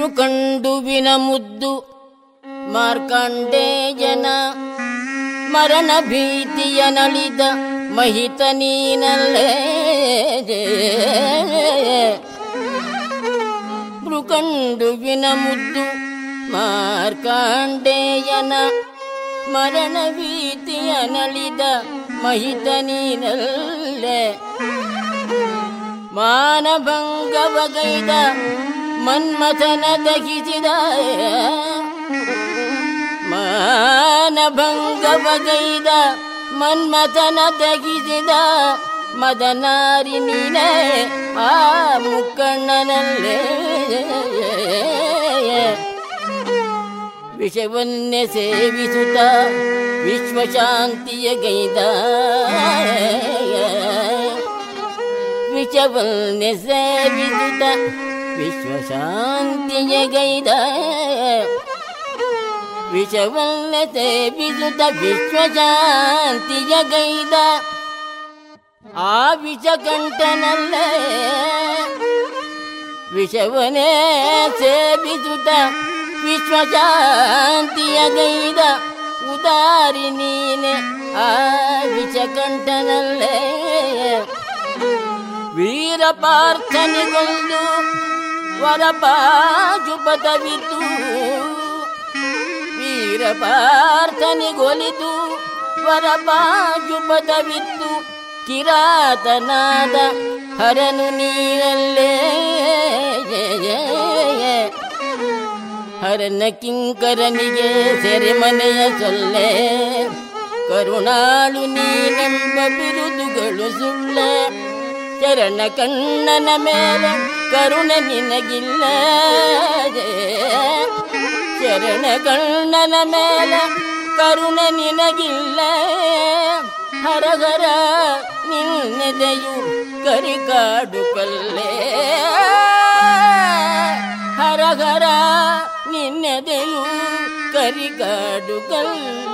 ಮೃಕಂಡುವಿನ ಮುದ್ದು ಮಾರ್ಕಂಡೇಯನ ಮರಣ ಭೀತಿಯ ನಳಿದ ಮಹಿತ ನೀನಲ್ಲೇ. ಮೃಕಂಡುವಿನ ಮುದ್ದು ಮಾರ್ಕಾಂಡೇಯನ ಮರಣ ಭೀತಿಯ ನಳಿದ ಮಹಿತ ನೀನಲ್ಲೇ. ಮಾನಭಂಗವಗೈದ ಮನ್ಮಥನ ದಹಿಸಿದ ಮಾನಭಂಗವಗೈದ ಮನ್ಮಥನ ದಹಿಸಿದ ಮದನಾರಿ ನೀನೇ ಆ ಮುಕ್ಕಣ್ಣನಲ್ಲೇ. ವಿಷವನ್ನೇ ಸೇವಿಸುತ್ತ ವಿಶ್ವಶಾಂತಿಯ ಗೈದ. ವಿಷವನ್ನೇ ಸೇವಿಸುತ್ತ ವಿಶ್ವಶಾಂತಿಯ ಗೈದ ವಿಷವನ್ನೇ ಸೇವಿಸುತ್ತ ವಿಶ್ವಶಾಂತಿಯ ಗೈದ ಆ ವಿಷಕಂಠನಲ್ಲೇ ವಿಷವನೇ ಸೇವಿಸುತ್ತ ವಿಶ್ವಶಾಂತಿಯ ಗೈದ ಉದಾರಿ ನೀನೆ ಆ ವಿಷಕಂಠನಲ್ಲೇ. ವೀರ ಪಾರ್ಥನಿಗೊಂದು ವರಪಾಜುಪದವಿತು. ವೀರ ಪಾರ್ಥನಿಗೊಲಿದು ವರಪಾಜುಪದವಿತ್ತು. ಕಿರಾತನಾದ ಹರನು ನೀರಲ್ಲೇ ಹರನ ಕಿಂಕರನಿಗೆ ಸೆರೆಮನೆಯ ಸೊಲ್ಲೆ ಕರುಣಾಳು ನೀನೆಂಬ ಬಿರುದುಗಳು ಸುಳ್ಳೆ. ಚರಣ ಕಣ್ಣನ ಮೇಲೆ ಕರುಣೆ ನಿನಗಿಲ್ಲ ಚರಣ ಕಣ್ಣನ ಮೇಲೆ ಕರುಣೆ ನಿನಗಿಲ್ಲ ಹರಹರ ನಿನ್ನೆದೆಯು ಕರಿಕಾಡು ಕಲ್ಲೇ. ಹರಹರ ನಿನ್ನೆದೆಯು ಕರಿಕಾಡು ಕಲ್ಲೇ.